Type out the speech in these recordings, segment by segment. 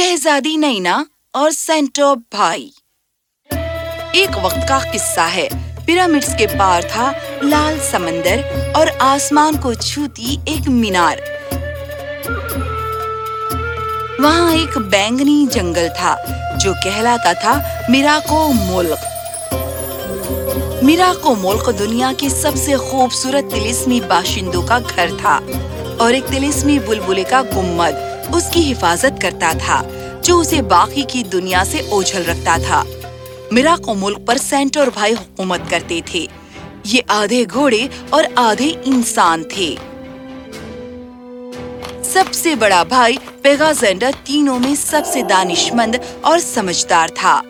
شہزادی نینا اور سینٹو بھائی۔ ایک وقت کا قصہ ہے۔ پیرامڈس کے پار تھا لال سمندر اور آسمان کو چھوتی ایک مینار۔ وہاں ایک بینگنی جنگل تھا جو کہلاتا تھا میراکو ملک۔ میراکو ملک دنیا کے سب سے خوبصورت تلسمی باشندوں کا گھر تھا اور ایک تلسمی بلبلے کا گمد اس کی حفاظت کرتا تھا، جو اسے باقی کی دنیا سے اوجھل رکھتا تھا۔ میراکو ملک پر سینٹر بھائی حکومت کرتے تھے۔ یہ آدھے گھوڑے اور آدھے انسان تھے۔ سب سے بڑا بھائی پیگا زینڈر تینوں میں سب سے دانش مند اور سمجھدار تھا۔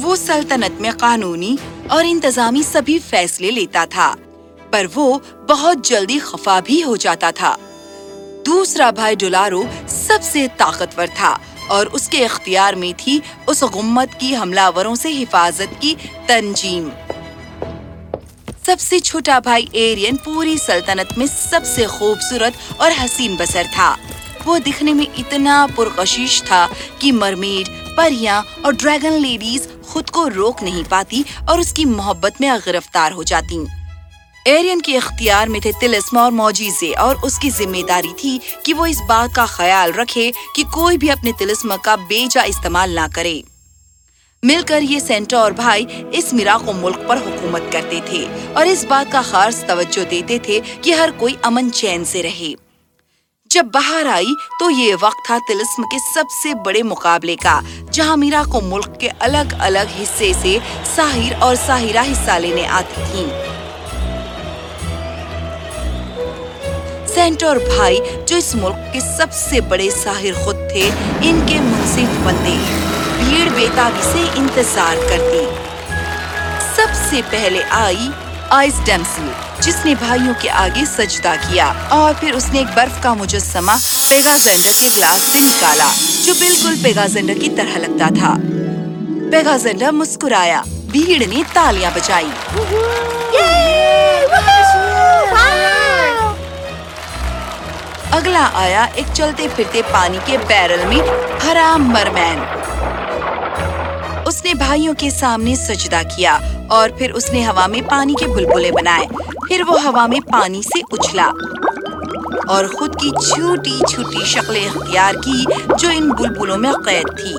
وہ سلطنت میں قانونی اور انتظامی سبھی فیصلے لیتا تھا، پر وہ بہت جلدی خفا بھی ہو جاتا تھا۔ دوسرا بھائی ڈولارو سب سے طاقتور تھا اور اس کے اختیار میں تھی اس غمت کی حملہ وروں سے حفاظت کی تنجیم۔ سب سے چھوٹا بھائی ایرین پوری سلطنت میں سب سے خوبصورت اور حسین بسر تھا۔ وہ دکھنے میں اتنا پرکشش تھا کہ مرمیڈ پریاں اور ڈریگن لیڈیز خود کو روک نہیں پاتی اور اس کی محبت میں گرفتار ہو جاتی ایرین کے اختیار میں تھے تلسم اور موجیزے اور اس کی ذمہ داری تھی کہ وہ اس بات کا خیال رکھے کہ کوئی بھی اپنے تلسم کا بے جا استعمال نہ کرے۔ مل کر یہ سینٹر اور بھائی اس میراکو ملک پر حکومت کرتے تھے اور اس بات کا خاص توجہ دیتے تھے کہ ہر کوئی امن چین سے رہے۔ جب باہر آئی تو یہ وقت تھا تلسم کے سب سے بڑے مقابلے کا، جہاں میرا کو ملک کے الگ الگ حصے سے ساحر اور ساحرہ حصہ لینے آتی تھیں۔ سینٹر بھائی جو اس ملک کے سب سے بڑے ساحر خود تھے، ان کے منصف بندے بھیڑ بیتابی سے انتظار کرتی سب سے پہلے آئی آئس ڈیمسل جس نے بھائیوں کے آگے سجدہ کیا اور پھر اس نے ایک برف کا مجسمہ پیگا زینڈر کے گلاس سے نکالا، جو بالکل پیگا زینڈر کی طرح لگتا تھا۔ پیگا زینڈر مسکرایا، بھیڑ نے تالیاں بجائی۔ اگلا آیا ایک چلتے پھرتے پانی کے بیرل میں ہرا مرمین۔ اس نے بھائیوں کے سامنے سجدہ کیا اور پھر اس نے ہوا میں پانی کے بلبلے بنائے۔ پھر وہ ہوا میں پانی سے اچھلا۔ اور خود کی چھوٹی چھوٹی شکل اختیار کی جو ان بلبلوں میں قید تھی۔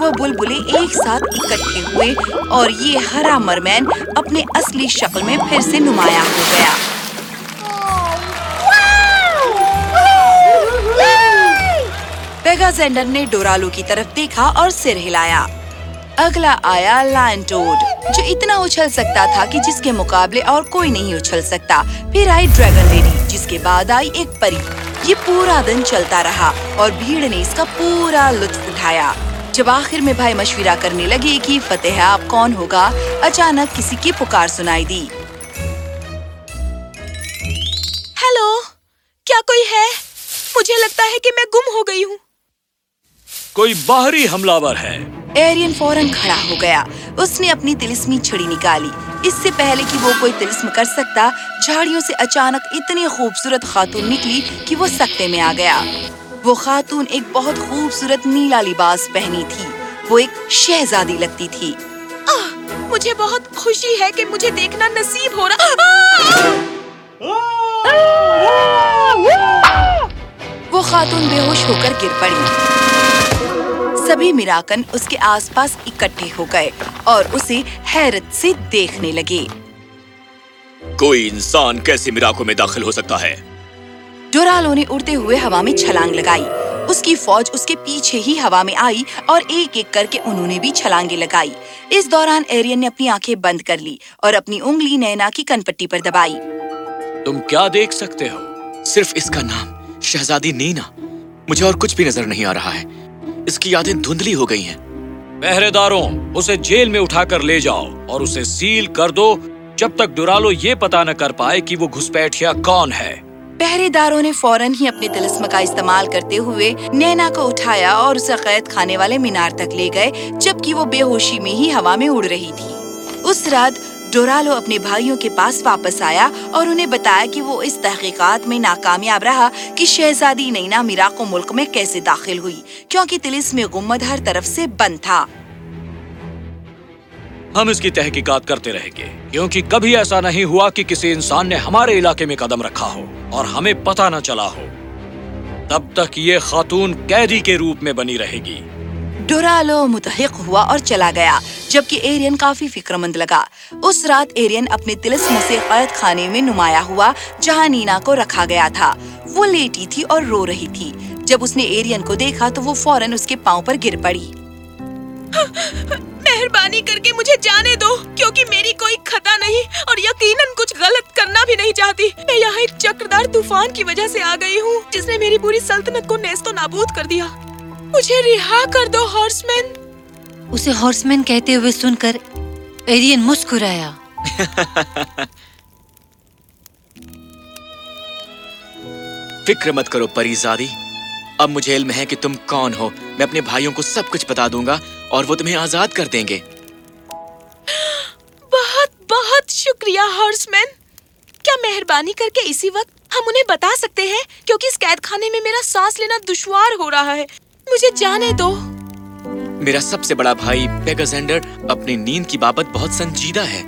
وہ بلبلے ایک ساتھ اکٹھے ہوئے اور یہ ہرا مرمین اپنے اصلی شکل میں پھر سے نمایاں ہو گیا۔ پیگا زینڈر نے ڈورالو کی طرف دیکھا اور سر ہلایا۔ اگلا آیا لائن ٹوڈ، جو اتنا اچھل سکتا تھا کہ جس کے مقابلے اور کوئی نہیں اچھل سکتا۔ پھر آئی ڈریگن لیڈی، جس کے بعد آئی ایک پری۔ یہ پورا دن چلتا رہا اور بھیڑ نے اس کا پورا لطف اٹھایا۔ جب آخر میں بھائی مشورہ کرنے لگے کہ فتح آپ کون ہوگا، اچانک کسی کی پکار سنائی دی۔ ہیلو، کیا کوئی ہے؟ مجھے لگتا ہے کہ میں گم ہو گئی ہوں۔ کوئی باہری حملہ ور ہے ایرین فوراً کھڑا ہو گیا اس نے اپنی تلسمی چھڑی نکالی اس سے پہلے کہ وہ کوئی تلسم کر سکتا جھاڑیوں سے اچانک اتنی خوبصورت خاتون نکلی کہ وہ سکتے میں آ گیا وہ خاتون ایک بہت خوبصورت نیلا لباس پہنی تھی وہ ایک شہزادی لگتی تھی مجھے بہت خوشی ہے کہ مجھے دیکھنا نصیب ہو رہا وہ خاتون بے ہوش ہو کر گر پڑی سبھی میراکن اس کے آس پاس اکٹھے ہو گئے اور اسے حیرت سے دیکھنے لگے۔ کوئی انسان کیسے میراکو میں داخل ہو سکتا ہے؟ ڈورالو نے اڑتے ہوئے ہوا میں چھلانگ لگائی۔ اس کی فوج اس کے پیچھے ہی ہوا میں آئی اور ایک ایک کر کے انہوں نے بھی چھلانگے لگائی۔ اس دوران ایرین نے اپنی آنکھیں بند کر لی اور اپنی انگلی نینا کی کن پٹی پر دبائی۔ تم کیا دیکھ سکتے ہو؟ صرف اس کا نام شہزادی نینا۔ مجھے اور کچھ بھی نظر نہیں آ رہا ہے۔ اس کی یادیں دھندلی ہو گئی ہیں۔ پہرے داروں اسے جیل میں اٹھا کر لے جاؤ اور اسے سیل کر دو۔ جب تک ڈورالو یہ پتا نہ کر پائے کہ وہ گھسپیٹیا کون ہے پہرے داروں نے فوراً ہی اپنے تلسم کا استعمال کرتے ہوئے نینا کو اٹھایا اور اسے قید کھانے والے مینار تک لے گئے، جبکہ وہ بے ہوشی میں ہی ہوا میں اڑ رہی تھی۔ اس رات ڈورالو اپنے بھائیوں کے پاس واپس آیا اور انہیں بتایا کہ وہ اس تحقیقات میں ناکامیاب رہا کہ شہزادی نینا میراکو ملک میں کیسے داخل ہوئی، کیونکہ تلس میں گمد ہر طرف سے بند تھا۔ ہم اس کی تحقیقات کرتے رہیں گے، کیونکہ کبھی ایسا نہیں ہوا کہ کسی انسان نے ہمارے علاقے میں قدم رکھا ہو اور ہمیں پتہ نہ چلا ہو۔ تب تک یہ خاتون قیدی کے روپ میں بنی رہے گی۔ ڈورالو متحق ہوا اور چلا گیا، جبکہ ایرین کافی فکر مند لگا۔ اس رات ایرین اپنے تلسم سے قید خانے میں نمایاں ہوا، جہاں نینا کو رکھا گیا تھا۔ وہ لیٹی تھی اور رو رہی تھی۔ جب اس نے ایرین کو دیکھا تو وہ فوراً اس کے پاؤں پر گر پڑی۔ مہربانی کر کے مجھے جانے دو، کیونکہ میری کوئی خطا نہیں اور یقیناً کچھ غلط کرنا بھی نہیں چاہتی۔ میں یہاں ایک چکردار طوفان کی وجہ سے آ گئی ہوں، جس نے میری پوری سلطنت کو نیست و نابود کر دیا۔ مجھے رہا کر دو ہارس مین اسے ہارس مین کہتے ہوئے سن کر ایرین مسکرایا۔ فکر مت کرو پریزادی۔ اب مجھے علم ہے کہ تم کون ہو۔ میں اپنے بھائیوں کو سب کچھ بتا دوں گا اور وہ تمہیں آزاد کر دیں گے۔ بہت بہت شکریہ ہارس مین کیا مہربانی کر کے اسی وقت ہم انہیں بتا سکتے ہیں؟ کیونکہ اس قید خانے میں میرا سانس لینا دشوار ہو رہا ہے۔ مجھے جانے دو۔ میرا سب سے بڑا بھائی پیگزینڈر اپنی نیند کی بابت بہت سنجیدہ ہے۔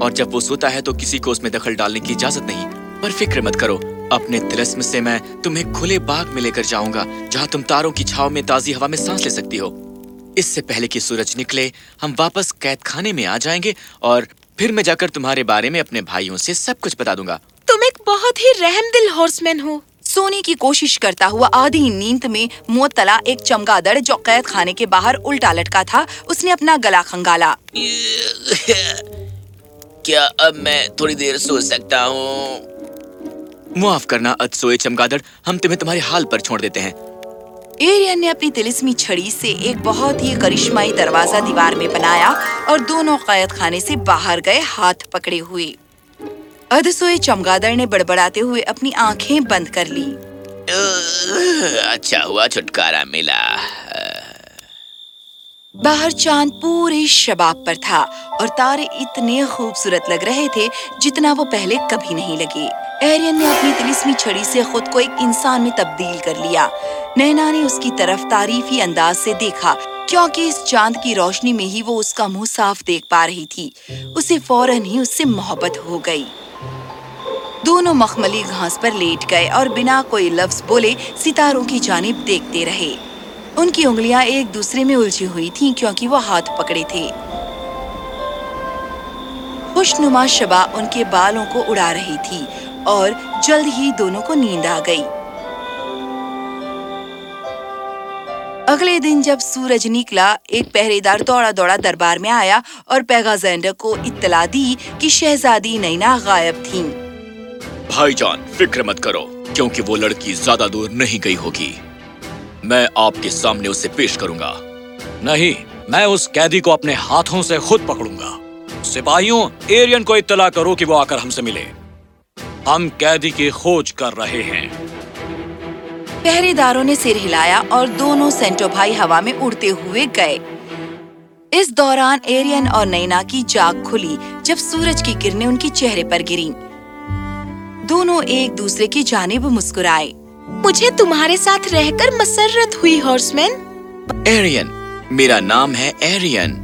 اور جب وہ سوتا ہے تو کسی کو اس میں دخل ڈالنے کی اجازت نہیں۔ پر فکر مت کرو اپنے تلسم سے میں تمہیں کھلے باغ میں لے کر جاؤں گا جہاں تم تاروں کی چھاؤں میں تازی ہوا میں سانس لے سکتی ہو۔ اس سے پہلے کہ سورج نکلے ہم واپس قید خانے میں آ جائیں گے اور پھر میں جا کر تمہارے بارے میں اپنے بھائیوں سے سب کچھ بتا دوں گا۔ تم ایک بہت ہی رحم دل ہارس مین ہو۔ سونے کی کوشش کرتا ہوا آدھی نیند میں معطلا ایک چمگادڑ جو قید خانے کے باہر الٹا لٹکا تھا اس نے اپنا گلا کھنگالا۔ کیا اب میں تھوڑی دیر سو سکتا ہوں؟ معاف کرنا اد سوئے چمگادڑ ہم تمہیں تمہارے حال پر چھوڑ دیتے ہیں۔ ایرین نے اپنی تلسمی چھڑی سے ایک بہت ہی کرشمائی دروازہ دیوار میں بنایا اور دونوں قید خانے سے باہر گئے ہاتھ پکڑے ہوئے۔ ادسوئے چمگادڑ نے بڑبڑاتے ہوئے اپنی آنکھیں بند کر لی اچھا ہوا چھٹکارا ملا۔ باہر چاند پورے شباب پر تھا اور تارے اتنے خوبصورت لگ رہے تھے جتنا وہ پہلے کبھی نہیں لگے۔ ایرین نے اپنی تلسمی چھڑی سے خود کو ایک انسان میں تبدیل کر لیا۔ نینا نے اس کی طرف تعریفی انداز سے دیکھا کیونکہ اس چاند کی روشنی میں ہی وہ اس کا منہ صاف دیکھ پا رہی تھی۔ اسے فوراً ہی اس سے محبت ہو گئی۔ دونوں مخملی گھاس پر لیٹ گئے اور بنا کوئی لفظ بولے ستاروں کی جانب دیکھتے رہے۔ ان کی انگلیاں ایک دوسرے میں الجھی ہوئی تھیں کیونکہ وہ ہاتھ پکڑے تھے۔ خوش نما شبا ان کے بالوں کو اڑا رہی تھی اور جلد ہی دونوں کو نیند آ گئی۔ اگلے دن جب سورج نکلا، ایک پہرے دار دوڑا دوڑا دربار میں آیا اور پیگا زینڈر کو اطلاع دی کہ شہزادی نینا غائب تھیں۔ بھائی جان، فکر مت کرو، کیونکہ وہ لڑکی زیادہ دور نہیں گئی ہوگی۔ میں آپ کے سامنے اسے پیش کروں گا۔ نہیں، میں اس قیدی کو اپنے ہاتھوں سے خود پکڑوں گا۔ سپاہیوں، ایرین کو اطلاع کرو کہ وہ آ کر ہم سے ملے۔ ہم قیدی کی کھوج کر رہے ہیں۔ پہرے داروں نے سر ہلایا اور دونوں سینٹو بھائی ہوا میں اڑتے ہوئے گئے۔ اس دوران ایرین اور نینا کی جاگ کھلی جب سورج کی کرنیں ان کی چہرے پر گریں۔ دونوں ایک دوسرے کی جانب مسکرائے۔ مجھے تمہارے ساتھ رہ کر مسرت ہوئی ہارس مین ایرین میرا نام ہے ایرین۔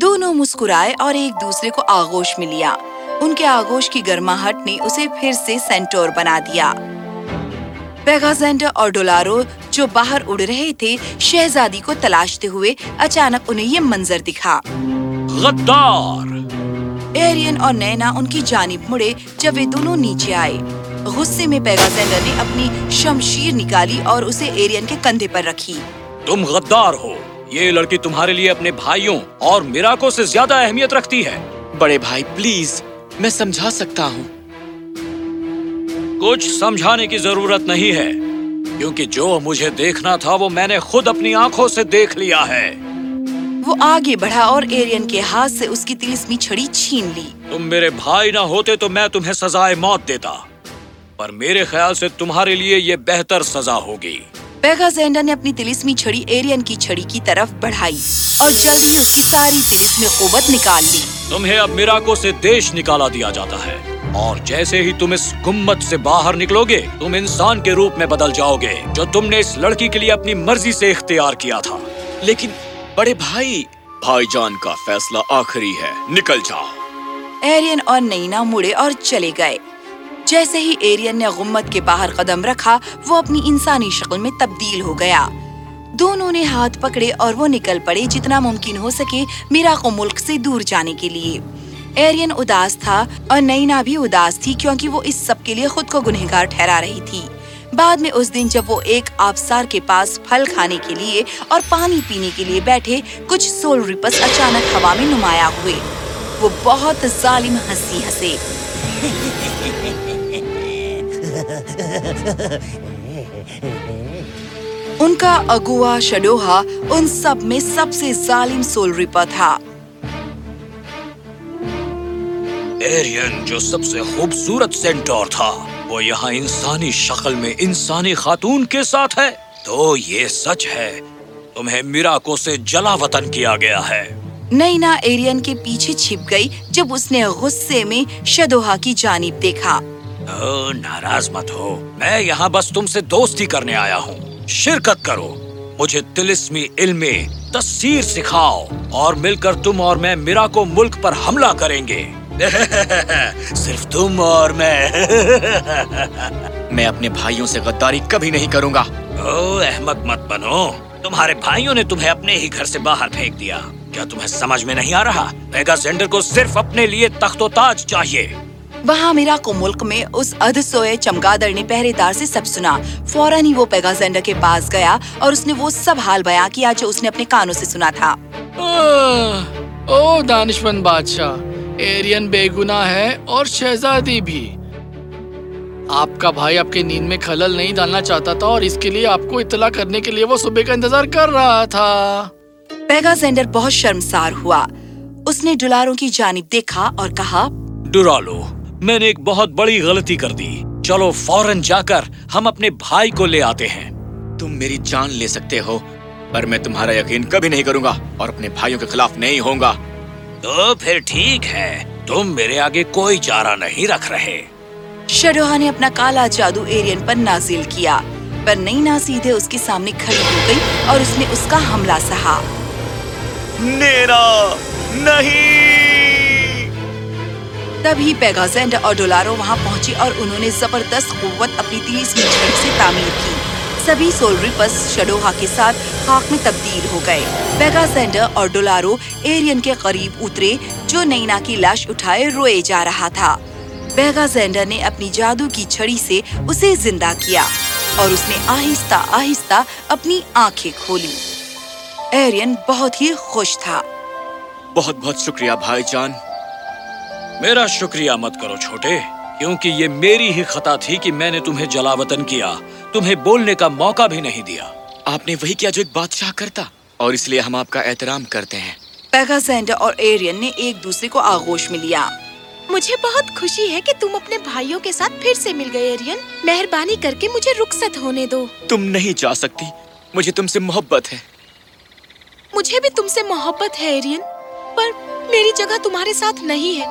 دونوں مسکرائے اور ایک دوسرے کو آغوش میں لیا۔ ان کے آغوش کی گرماہٹ نے اسے پھر سے سینٹور بنا دیا۔ پیگازینڈر اور ڈولارو جو باہر اڑ رہے تھے شہزادی کو تلاشتے ہوئے اچانک انہیں یہ منظر دکھا۔ غدار۔ ایرین اور نینا ان کی جانب مڑے جب وہ دونوں نیچے آئے۔ غصے میں پیگازینڈر نے اپنی شمشیر نکالی اور اسے ایرین کے کندھے پر رکھی۔ تم غدار ہو۔ یہ لڑکی تمہارے لیے اپنے بھائیوں اور میراکو سے زیادہ اہمیت رکھتی ہے۔ بڑے بھائی پلیز میں سمجھا سکتا ہوں۔ کچھ سمجھانے کی ضرورت نہیں ہے کیونکہ جو مجھے دیکھنا تھا وہ میں نے خود اپنی آنکھوں سے دیکھ لیا ہے۔ وہ آگے بڑھا اور ایرین کے ہاتھ سے اس کی تلسمی چھڑی چھین لی۔ تم میرے بھائی نہ ہوتے تو میں تمہیں سزائے موت دیتا پر میرے خیال سے تمہارے لیے یہ بہتر سزا ہوگی۔ پیگا زینڈا نے اپنی تلسمی چھڑی ایرین کی چھڑی کی طرف بڑھائی اور جلدی اس کی ساری تلسمی قوت نکال لی۔ تمہیں اب میراکو سے دیش نکالا دیا جاتا ہے اور جیسے ہی تم اس گمت سے باہر نکلو گے تم انسان کے روپ میں بدل جاؤ گے جو تم نے اس لڑکی کے لیے اپنی مرضی سے اختیار کیا تھا۔ لیکن بڑے بھائی بھائی جان کا فیصلہ آخری ہے۔ نکل جاؤ۔ ایرین اور نینا مڑے اور چلے گئے۔ جیسے ہی ایرین نے غمت کے باہر قدم رکھا، وہ اپنی انسانی شکل میں تبدیل ہو گیا۔ دونوں نے ہاتھ پکڑے اور وہ نکل پڑے جتنا ممکن ہو سکے میرا کو ملک سے دور جانے کے لیے۔ ایرین اداس تھا اور نینا بھی اداس تھی کیونکہ وہ اس سب کے لیے خود کو گنہگار ٹھہرا رہی تھی۔ بعد میں اس دن جب وہ ایک آبسار کے پاس پھل کھانے کے لیے اور پانی پینے کے لیے بیٹھے، کچھ سول ریپس اچانک ہوا میں نمایاں ہوئے۔ وہ بہت ظالم، ہنسی، ہنسے۔ ان کا اگوا شڈوہا ان سب میں سب سے ظالم سول ریپا تھا۔ ایرین جو سب سے خوبصورت سینٹور تھا۔ وہ یہاں انسانی شکل میں انسانی خاتون کے ساتھ ہے تو یہ سچ ہے تمہیں میراکو سے جلا وطن کیا گیا ہے۔ نینا ایرین کے پیچھے چھپ گئی جب اس نے غصے میں شدوہا کی جانب دیکھا۔ او, ناراض مت ہو۔ میں یہاں بس تم سے دوستی کرنے آیا ہوں۔ شرکت کرو۔ مجھے تلسمی علم تصویر سکھاؤ اور مل کر تم اور میں میرا کو ملک پر حملہ کریں گے۔ صرف تم اور میں میں اپنے بھائیوں سے غداری کبھی نہیں کروں گا احمد مت بنو تمہارے بھائیوں نے تمہیں اپنے ہی گھر سے باہر پھینک دیا کیا تمہیں سمجھ میں نہیں آ رہا پیگا سینڈر کو صرف اپنے لیے تخت و تاج چاہیے وہاں میرا کو ملک میں اس ادھ سوئے چمگادر نے پہرے دار سے سب سنا فوراً ہی وہ پیگازینڈر کے پاس گیا اور اس نے وہ سب حال بیاں کیا جو اس نے اپنے کانوں سے سنا تھا او دانشمند بادشاہ ایرین بے گناہ ہے اور شہزادی بھی۔ آپ کا بھائی آپ کے نیند میں خلل نہیں ڈالنا چاہتا تھا اور اس کے لیے آپ کو اطلاع کرنے کے لیے وہ صبح کا انتظار کر رہا تھا۔ پیگا بہت شرمسار ہوا۔ اس نے ڈولاروں کی جانب دیکھا اور کہا ڈرالو میں نے ایک بہت بڑی غلطی کر دی۔ چلو فوراً جا کر ہم اپنے بھائی کو لے آتے ہیں۔ تم میری جان لے سکتے ہو پر میں تمہارا یقین کبھی نہیں کروں گا اور اپنے بھائیوں کے خلاف نہیں ہوں گا۔ تو پھر ٹھیک ہے تم میرے آگے کوئی چارہ نہیں رکھ رہے۔ شروہا نے اپنا کالا جادو ایرین پر نازل کیا پر نینا سیدھے اس کے سامنے کھڑی ہو گئی اور اس نے اس کا حملہ سہا۔ میرا نہیں! تبھی پیگازینڈ اور ڈولارو وہاں پہنچی اور انہوں نے زبردست قوت اپنی تیز مچھلی سے تعمیر کی۔ سبھی سولریپس شڈوہا کے ساتھ خاک میں تبدیل ہو گئے۔ بیگا سینڈر اور ڈولارو ایرین کے قریب اترے جو نینا کی لاش اٹھائے روئے جا رہا تھا۔ بیگا زینڈر نے اپنی جادو کی چھڑی سے اسے زندہ کیا اور اس نے آہستہ آہستہ اپنی آنکھیں کھولی۔ ایرین بہت ہی خوش تھا۔ بہت بہت شکریہ بھائی جان۔ میرا شکریہ مت کرو چھوٹے، کیونکہ یہ میری ہی خطا تھی کہ میں نے تمہیں جلا وطن کیا۔ تمہیں بولنے کا موقع بھی نہیں دیا۔ آپ نے وہی کیا جو ایک بادشاہ کرتا اور اس لیے ہم آپ کا احترام کرتے ہیں۔ پیگازینڈر اور ایرین نے ایک دوسرے کو آغوش میں لیا۔ مجھے بہت خوشی ہے کہ تم اپنے بھائیوں کے ساتھ پھر سے مل گئے ایرین۔ مہربانی کر کے مجھے رخصت ہونے دو۔ تم نہیں جا سکتی مجھے تم سے محبت ہے۔ مجھے بھی تم سے محبت ہے ایرین۔ پر میری جگہ تمہارے ساتھ نہیں ہے۔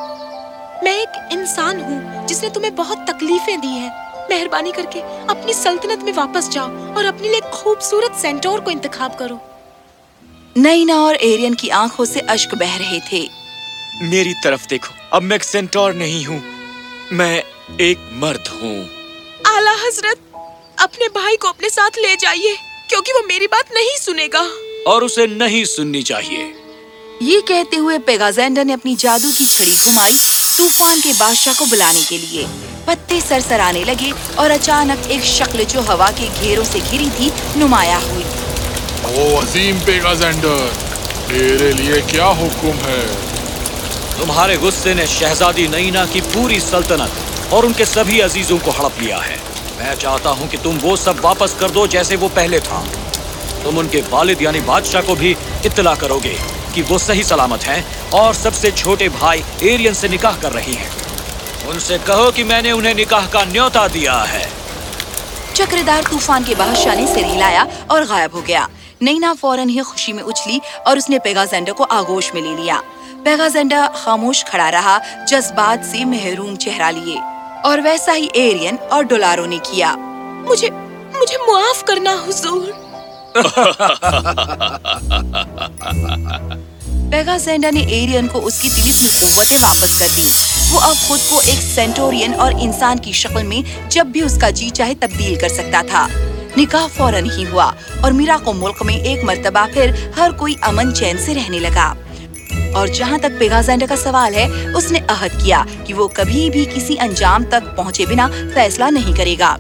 میں ایک انسان ہوں جس نے تمہیں بہت تکلیفیں دی ہیں۔ مہربانی کر کے اپنی سلطنت میں واپس جاؤ اور اپنے لیے خوبصورت سینٹور کو انتخاب کرو۔ نینا اور ایرین کی آنکھوں سے اشک بہ رہے تھے۔ میری طرف دیکھو اب میں ایک سینٹور نہیں ہوں میں ایک مرد ہوں۔ اعلیٰ حضرت اپنے بھائی کو اپنے ساتھ لے جائیے کیونکہ وہ میری بات نہیں سنے گا۔ اور اسے نہیں سننی چاہیے۔ یہ کہتے ہوئے پیگازینڈر نے اپنی جادو کی چھڑی گھمائی طوفان کے بادشاہ کو بلانے کے لیے۔ پتے سر سر آنے لگے اور اچانک ایک شکل جو ہوا کے گھیروں سے گھری تھی نمایاں ہوئی۔ او عظیم تیرے لیے کیا حکم ہے؟ تمہارے غصے نے شہزادی نینا کی پوری سلطنت اور ان کے سبھی عزیزوں کو ہڑپ لیا ہے۔ میں چاہتا ہوں کہ تم وہ سب واپس کر دو جیسے وہ پہلے تھا۔ تم ان کے والد یعنی بادشاہ کو بھی اطلاع کرو گے کہ وہ صحیح سلامت ہیں اور سب سے چھوٹے بھائی ایرین سے نکاح کر رہی ہیں۔ ان سے کہو کہ میں نے انہیں نکاح کا نیوتا دیا ہے۔ چکردار طوفان کے بادشاہ نے سے ہلایا اور غائب ہو گیا۔ نینا فوراً ہی خوشی میں اچھلی اور اس نے پیگازینڈا کو آگوش میں لے لیا۔ پیگازینڈا خاموش کھڑا رہا جذبات سے محروم چہرہ لیے۔ اور ویسا ہی ایرین اور ڈولارو نے کیا۔ مجھے مجھے معاف کرنا حضور۔ پیگا سینڈا نے ایرین کو اس کی طلسم قوتیں واپس کر دی وہ اب خود کو ایک سینٹورین اور انسان کی شکل میں جب بھی اس کا جی چاہے تبدیل کر سکتا تھا نکاح فوراً ہی ہوا اور میرا کو ملک میں ایک مرتبہ پھر ہر کوئی امن چین سے رہنے لگا اور جہاں تک پیگا زینڈا کا سوال ہے اس نے عہد کیا کہ وہ کبھی بھی کسی انجام تک پہنچے بنا فیصلہ نہیں کرے گا